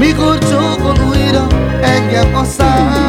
Mikor csókol újra engem a szád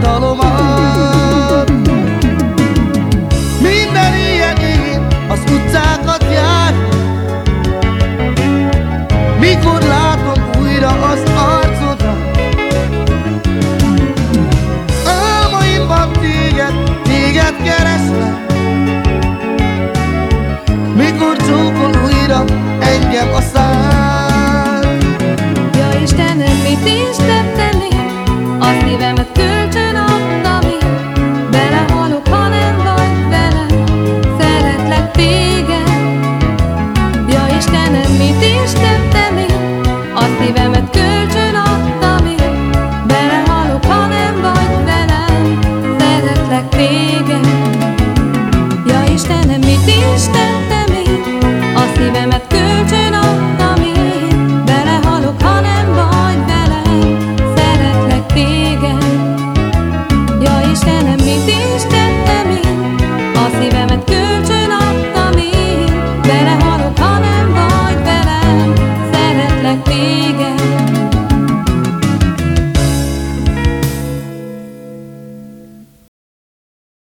szabadalomat Minden ilyen én az utcákat jár. Mikor látom újra az arcodat? Álmaimban téged, téged kereslek Mikor csókol újra engem a szád Istenem, mit is tettem én, a szívemet